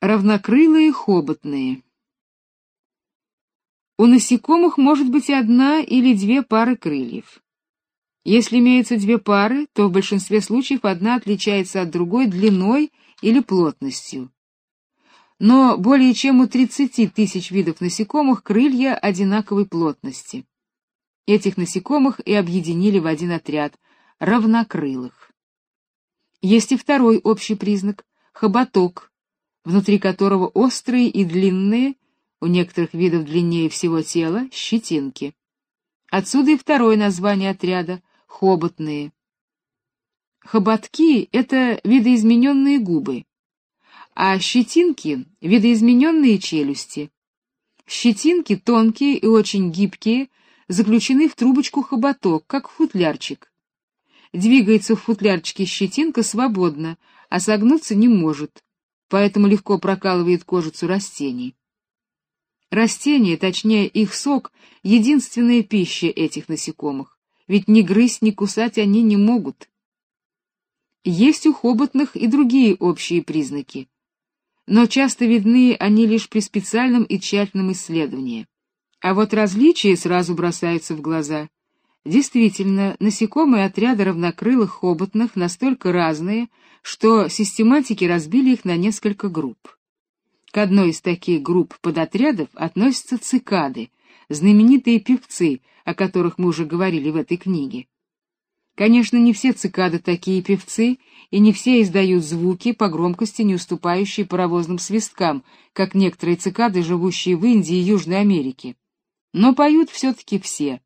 Равнокрылые хоботные. У насекомых может быть одна или две пары крыльев. Если имеются две пары, то в большинстве случаев одна отличается от другой длиной или плотностью. Но более чем у 30 тысяч видов насекомых крылья одинаковой плотности. Этих насекомых и объединили в один отряд равнокрылых. Есть и второй общий признак хоботок, внутри которого острые и длинные, у некоторых видов длиннее всего тела, щетинки. Отсюда и второе название отряда хоботные. Хоботки это видоизмененные губы, а щетинки видоизмененные челюсти. Щетинки тонкие и очень гибкие, заключены в трубочку хоботок, как футлярчик. Двигается в футлярчике щетинка свободно, а согнуться не может, поэтому легко прокалывает кожицу растений. Растения, точнее их сок, единственная пища этих насекомых, ведь ни грызть, ни кусать они не могут. Есть у хоботных и другие общие признаки, но часто видны они лишь при специальном и тщательном исследовании. А вот различия сразу бросаются в глаза. Действительно, насекомые отряда равнокрылых хоботных настолько разные, что систематики разбили их на несколько групп. К одной из таких групп подотрядов относятся цикады, знаменитые певцы, о которых мы уже говорили в этой книге. Конечно, не все цикады такие певцы, и не все издают звуки по громкости, не уступающие паровозным свисткам, как некоторые цикады, живущие в Индии и Южной Америке. Но поют все-таки все.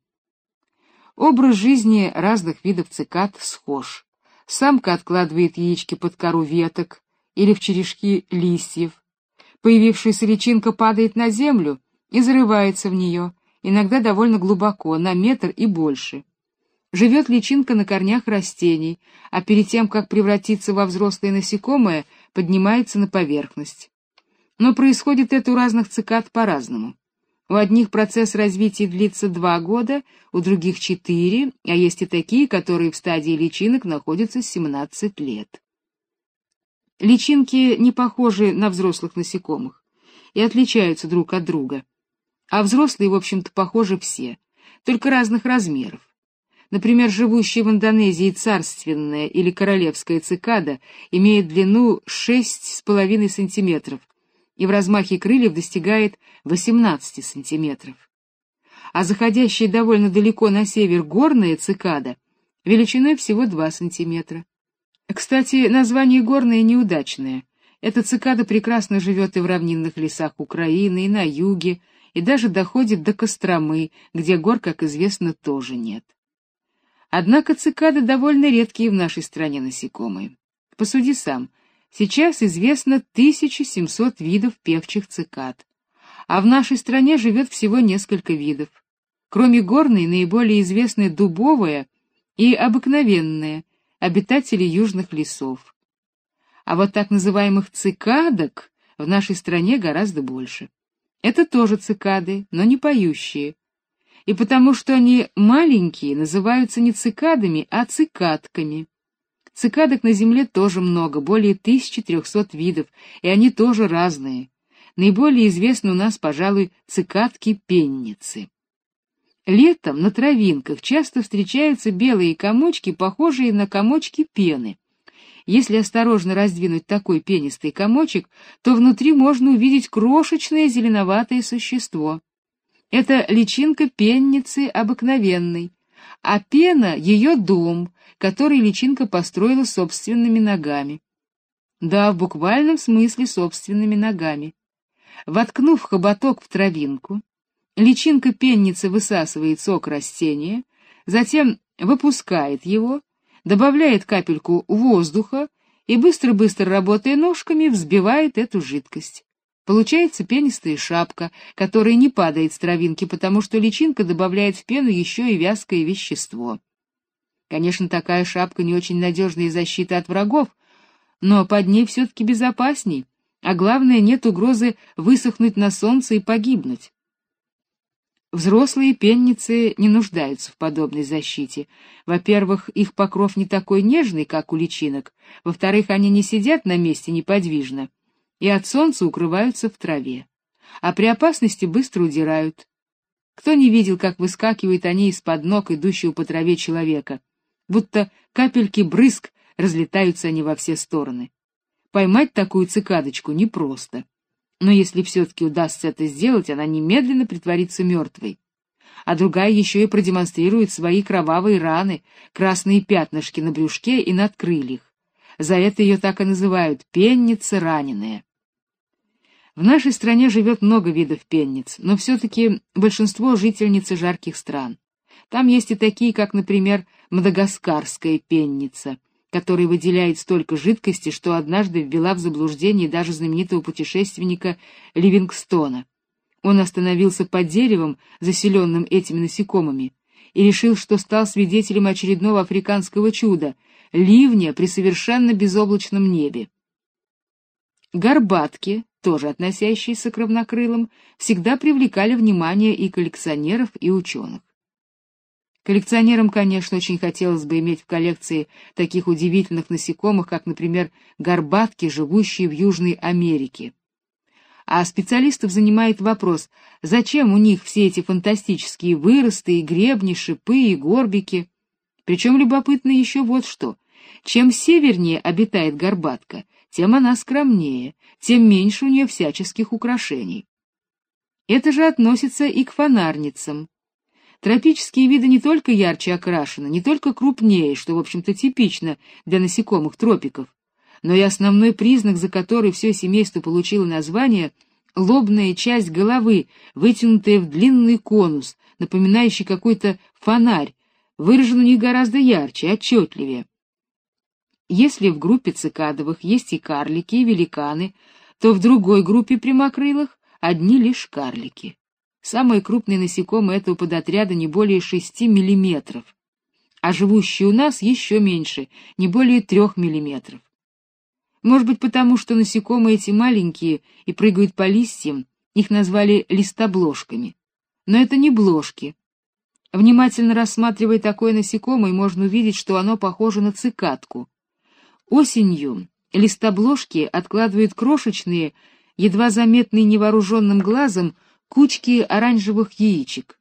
Образ жизни разных видов цикад схож. Самка откладывает яички под кору веток или в черешки листьев. Появившаяся личинка падает на землю и зарывается в нее, иногда довольно глубоко, на метр и больше. Живет личинка на корнях растений, а перед тем, как превратиться во взрослое насекомое, поднимается на поверхность. Но происходит это у разных цикад по-разному. У одних процесс развития длится два года, у других четыре, а есть и такие, которые в стадии личинок находятся 17 лет. Личинки не похожи на взрослых насекомых и отличаются друг от друга. А взрослые, в общем-то, похожи все, только разных размеров. Например, живущая в Индонезии царственная или королевская цикада имеет длину 6,5 сантиметров, и в размахе крыльев достигает 18 сантиметров. А заходящая довольно далеко на север горная цикада величиной всего 2 сантиметра. Кстати, название горное неудачное. Эта цикада прекрасно живет и в равнинных лесах Украины, и на юге, и даже доходит до Костромы, где гор, как известно, тоже нет. Однако цикады довольно редкие в нашей стране насекомые. Посуди сам, Сейчас известно 1700 видов певчих цикад, а в нашей стране живет всего несколько видов. Кроме горной, наиболее известны дубовая и обыкновенная, обитатели южных лесов. А вот так называемых цикадок в нашей стране гораздо больше. Это тоже цикады, но не поющие. И потому что они маленькие, называются не цикадами, а цикадками. Цикадок на Земле тоже много, более 1300 видов, и они тоже разные. Наиболее известны у нас, пожалуй, цикадки-пенницы. Летом на травинках часто встречаются белые комочки, похожие на комочки пены. Если осторожно раздвинуть такой пенистый комочек, то внутри можно увидеть крошечное зеленоватое существо. Это личинка пенницы обыкновенной, а пена — ее дом, который личинка построила собственными ногами. Да, в буквальном смысле собственными ногами. Воткнув хоботок в травинку, личинка пенницы высасывает сок растения, затем выпускает его, добавляет капельку воздуха и быстро-быстро работая ножками взбивает эту жидкость. Получается пенистая шапка, которая не падает с травинки, потому что личинка добавляет в пену еще и вязкое вещество. Конечно, такая шапка не очень надежная защита от врагов, но под ней все-таки безопасней, а главное, нет угрозы высохнуть на солнце и погибнуть. Взрослые пенницы не нуждаются в подобной защите. Во-первых, их покров не такой нежный, как у личинок. Во-вторых, они не сидят на месте неподвижно и от солнца укрываются в траве, а при опасности быстро удирают. Кто не видел, как выскакивают они из-под ног идущего по траве человека, будто капельки брызг разлетаются они во все стороны. Поймать такую цикадочку непросто. Но если все-таки удастся это сделать, она немедленно притворится мертвой. А другая еще и продемонстрирует свои кровавые раны, красные пятнышки на брюшке и над крыльях. За это ее так и называют «пенница раненая». В нашей стране живет много видов пенниц, но все-таки большинство жительницы жарких стран. Там есть и такие, как, например, мадагаскарская пенница, которая выделяет столько жидкости, что однажды ввела в заблуждение даже знаменитого путешественника Ливингстона. Он остановился под деревом, заселенным этими насекомыми, и решил, что стал свидетелем очередного африканского чуда — ливня при совершенно безоблачном небе. Горбатки, тоже относящиеся к равнокрылым, всегда привлекали внимание и коллекционеров, и ученых. Коллекционерам, конечно, очень хотелось бы иметь в коллекции таких удивительных насекомых, как, например, горбатки, живущие в Южной Америке. А специалистов занимает вопрос, зачем у них все эти фантастические выросты и гребни, шипы и горбики? Причем любопытно еще вот что. Чем севернее обитает горбатка, тем она скромнее, тем меньше у нее всяческих украшений. Это же относится и к фонарницам. Тропические виды не только ярче окрашены, не только крупнее, что, в общем-то, типично для насекомых тропиков, но и основной признак, за который все семейство получило название — лобная часть головы, вытянутая в длинный конус, напоминающий какой-то фонарь, выражен у них гораздо ярче, отчетливее. Если в группе цикадовых есть и карлики, и великаны, то в другой группе прямокрылых одни лишь карлики. Самые крупные насекомые этого подотряда не более 6 миллиметров, а живущие у нас еще меньше, не более 3 миллиметров. Может быть, потому что насекомые эти маленькие и прыгают по листьям, их назвали листобложками. Но это не бложки. Внимательно рассматривая такое насекомое, можно увидеть, что оно похоже на цикадку. Осенью листобложки откладывают крошечные, едва заметные невооруженным глазом, кучки оранжевых яичек.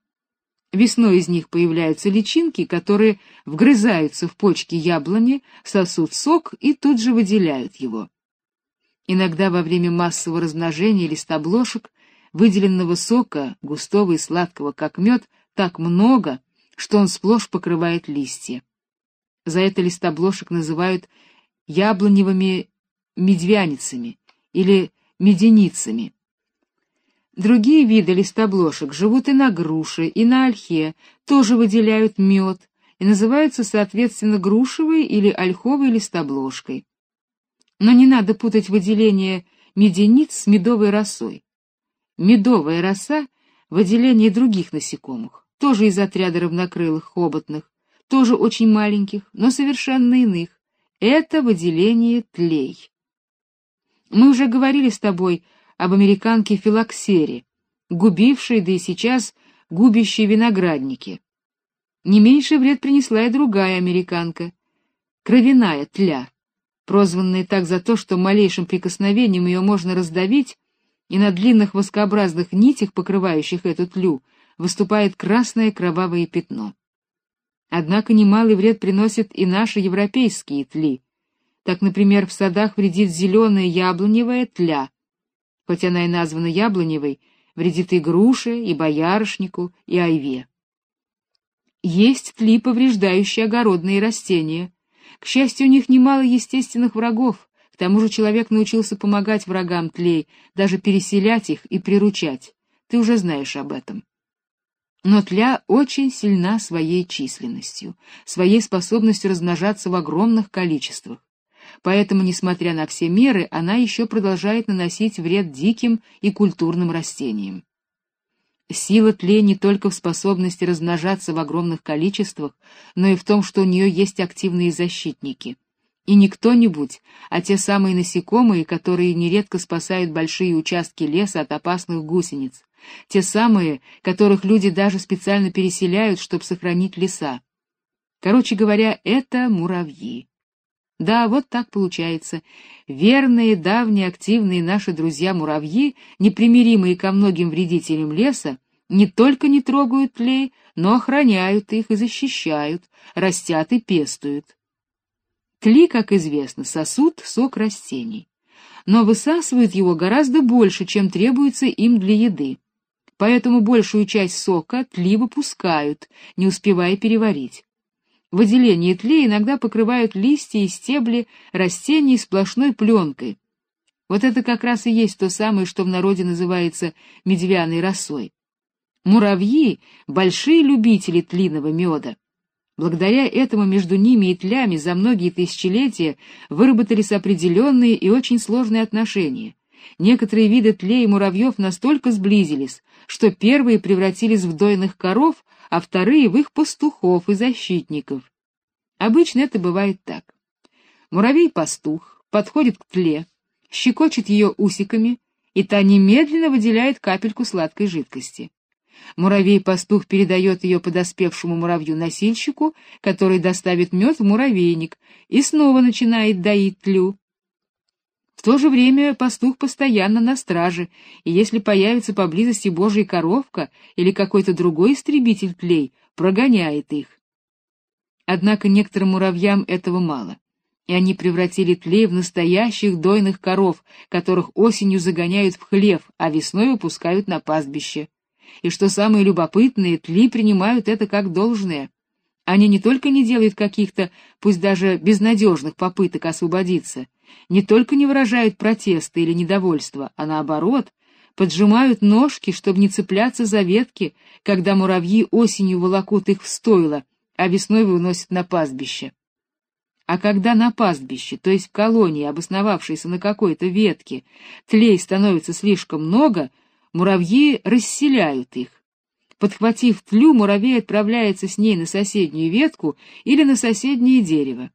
Весной из них появляются личинки, которые вгрызаются в почки яблони, сосут сок и тут же выделяют его. Иногда во время массового размножения листобложек выделенного сока, густого и сладкого, как мед, так много, что он сплошь покрывает листья. За это листобложек называют яблоневыми медвяницами или меденицами. Другие виды листобложек живут и на груше, и на ольхе, тоже выделяют мед и называются, соответственно, грушевой или ольховой листобложкой. Но не надо путать выделение медениц с медовой росой. Медовая роса — выделение других насекомых, тоже из отряда равнокрылых, хоботных, тоже очень маленьких, но совершенно иных. Это выделение тлей. Мы уже говорили с тобой об американке филоксере, губившей, да и сейчас губящей виноградники. Не меньший вред принесла и другая американка, кровяная тля, прозванная так за то, что малейшим прикосновением ее можно раздавить, и на длинных воскообразных нитях, покрывающих эту тлю, выступает красное кровавое пятно. Однако немалый вред приносят и наши европейские тли. Так, например, в садах вредит зеленая яблоневая тля, хоть она и названа яблоневой, вредит и груше, и боярышнику, и айве. Есть тли, повреждающие огородные растения. К счастью, у них немало естественных врагов, к тому же человек научился помогать врагам тлей, даже переселять их и приручать. Ты уже знаешь об этом. Но тля очень сильна своей численностью, своей способностью размножаться в огромных количествах. Поэтому, несмотря на все меры, она еще продолжает наносить вред диким и культурным растениям. Сила тле не только в способности размножаться в огромных количествах, но и в том, что у нее есть активные защитники. И не кто-нибудь, а те самые насекомые, которые нередко спасают большие участки леса от опасных гусениц, те самые, которых люди даже специально переселяют, чтобы сохранить леса. Короче говоря, это муравьи. Да, вот так получается. Верные, давние, активные наши друзья-муравьи, непримиримые ко многим вредителям леса, не только не трогают тлей, но охраняют их и защищают, растят и пестуют. Тли, как известно, сосут сок растений, но высасывают его гораздо больше, чем требуется им для еды. Поэтому большую часть сока тли выпускают, не успевая переварить. Выделение тлей иногда покрывают листья и стебли растений сплошной пленкой. Вот это как раз и есть то самое, что в народе называется медвяной росой. Муравьи — большие любители тлиного меда. Благодаря этому между ними и тлями за многие тысячелетия выработались определенные и очень сложные отношения. Некоторые виды тлей и муравьев настолько сблизились, что первые превратились в дойных коров, а вторые в их пастухов и защитников. Обычно это бывает так. Муравей-пастух подходит к тле, щекочет ее усиками, и та немедленно выделяет капельку сладкой жидкости. Муравей-пастух передает ее подоспевшему муравью-носильщику, который доставит мед в муравейник и снова начинает доить тлю. То же время пастух постоянно на страже, и если появится поблизости божья коровка или какой-то другой истребитель тлей, прогоняет их. Однако некоторым муравьям этого мало, и они превратили тлей в настоящих дойных коров, которых осенью загоняют в хлев, а весной выпускают на пастбище. И что самое любопытное, тли принимают это как должное. Они не только не делают каких-то, пусть даже безнадежных попыток освободиться, не только не выражают протеста или недовольства, а наоборот, поджимают ножки, чтобы не цепляться за ветки, когда муравьи осенью волокут их в стойло, а весной выносят на пастбище. А когда на пастбище, то есть в колонии, обосновавшейся на какой-то ветке, тлей становится слишком много, муравьи расселяют их. Подхватив тлю, муравей отправляется с ней на соседнюю ветку или на соседнее дерево.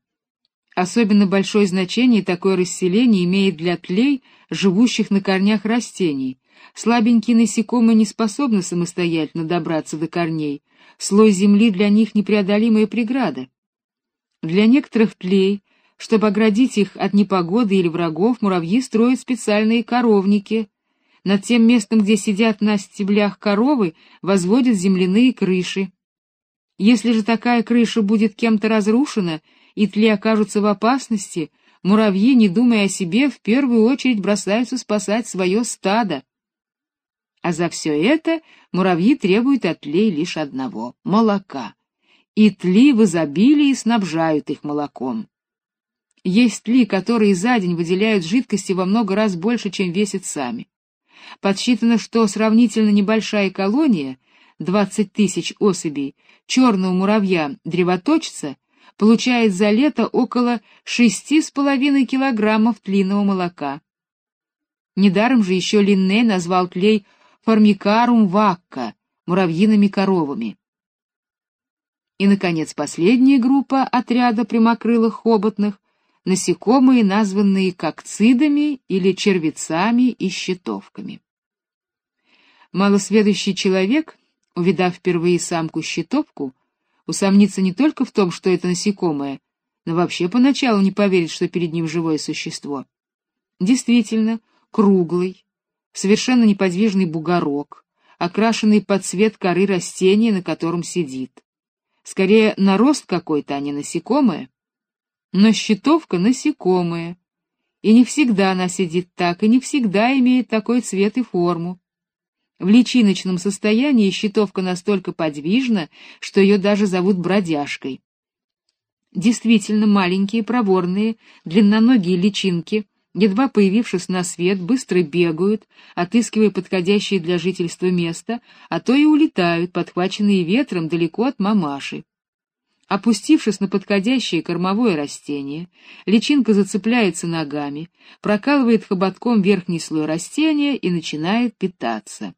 Особенно большое значение такое расселение имеет для тлей, живущих на корнях растений. Слабенькие насекомые не способны самостоятельно добраться до корней. Слой земли для них непреодолимая преграда. Для некоторых тлей, чтобы оградить их от непогоды или врагов, муравьи строят специальные коровники, над тем местом, где сидят на стеблях коровы, возводят земляные крыши. Если же такая крыша будет кем-то разрушена, и тли окажутся в опасности, муравьи, не думая о себе, в первую очередь бросаются спасать свое стадо. А за все это муравьи требуют от тлей лишь одного — молока. И тли в изобилии снабжают их молоком. Есть тли, которые за день выделяют жидкости во много раз больше, чем весят сами. Подсчитано, что сравнительно небольшая колония, 20 тысяч особей, черного муравья-древоточца, получает за лето около 6,5 килограммов тлиного молока. Недаром же еще Линней назвал тлей формикарум вакка, муравьиными коровами. И, наконец, последняя группа отряда прямокрылых хоботных — насекомые, названные кокцидами или червецами и щитовками. Малосведущий человек, увидав впервые самку-щитовку, усомнится не только в том, что это насекомое, но вообще поначалу не поверит, что перед ним живое существо. Действительно, круглый, совершенно неподвижный бугорок, окрашенный под цвет коры растения, на котором сидит. Скорее, нарост какой-то, а не насекомое. Но щитовка насекомое. И не всегда она сидит так, и не всегда имеет такой цвет и форму. В личиночном состоянии щитовка настолько подвижна, что ее даже зовут бродяжкой. Действительно маленькие, проворные, длинноногие личинки, едва появившись на свет, быстро бегают, отыскивая подходящее для жительства место, а то и улетают, подхваченные ветром далеко от мамаши. Опустившись на подходящее кормовое растение, личинка зацепляется ногами, прокалывает хоботком верхний слой растения и начинает питаться.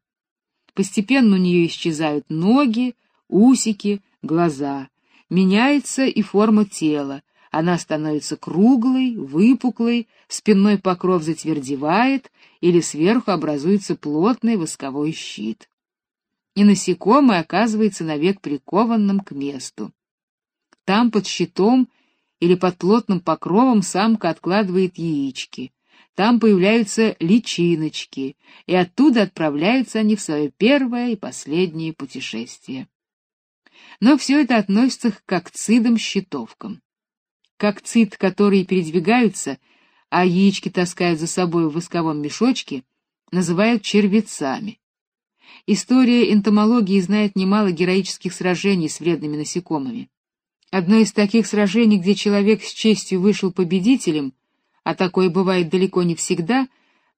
Постепенно у нее исчезают ноги, усики, глаза. Меняется и форма тела. Она становится круглой, выпуклой, спинной покров затвердевает или сверху образуется плотный восковой щит. И насекомое оказывается навек прикованным к месту. Там под щитом или под плотным покровом самка откладывает яички. Там появляются личиночки, и оттуда отправляются они в свое первое и последнее путешествие. Но все это относится к кокцидам-щитовкам. Кокцид, которые передвигаются, а яички таскают за собой в восковом мешочке, называют червецами. История энтомологии знает немало героических сражений с вредными насекомыми. Одно из таких сражений, где человек с честью вышел победителем, а такое бывает далеко не всегда,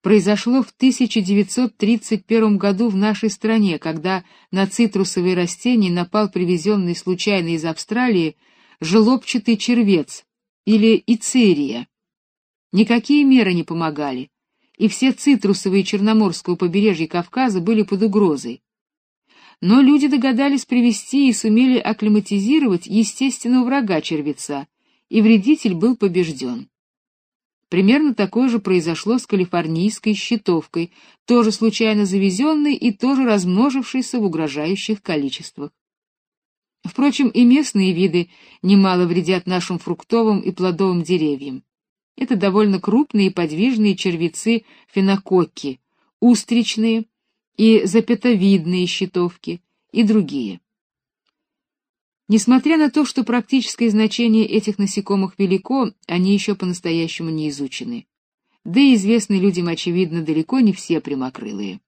произошло в 1931 году в нашей стране, когда на цитрусовые растения напал привезенный случайно из Австралии желобчатый червец или ицерия. Никакие меры не помогали, и все цитрусовые Черноморского побережья Кавказа были под угрозой. Но люди догадались привести и сумели акклиматизировать естественного врага червеца, и вредитель был побежден. Примерно такое же произошло с калифорнийской щитовкой, тоже случайно завезенной и тоже размножившейся в угрожающих количествах. Впрочем, и местные виды немало вредят нашим фруктовым и плодовым деревьям. Это довольно крупные и подвижные червецы фенококки, устричные и запятовидные щитовки и другие. Несмотря на то, что практическое значение этих насекомых велико, они еще по-настоящему не изучены. Да и известны людям, очевидно, далеко не все прямокрылые.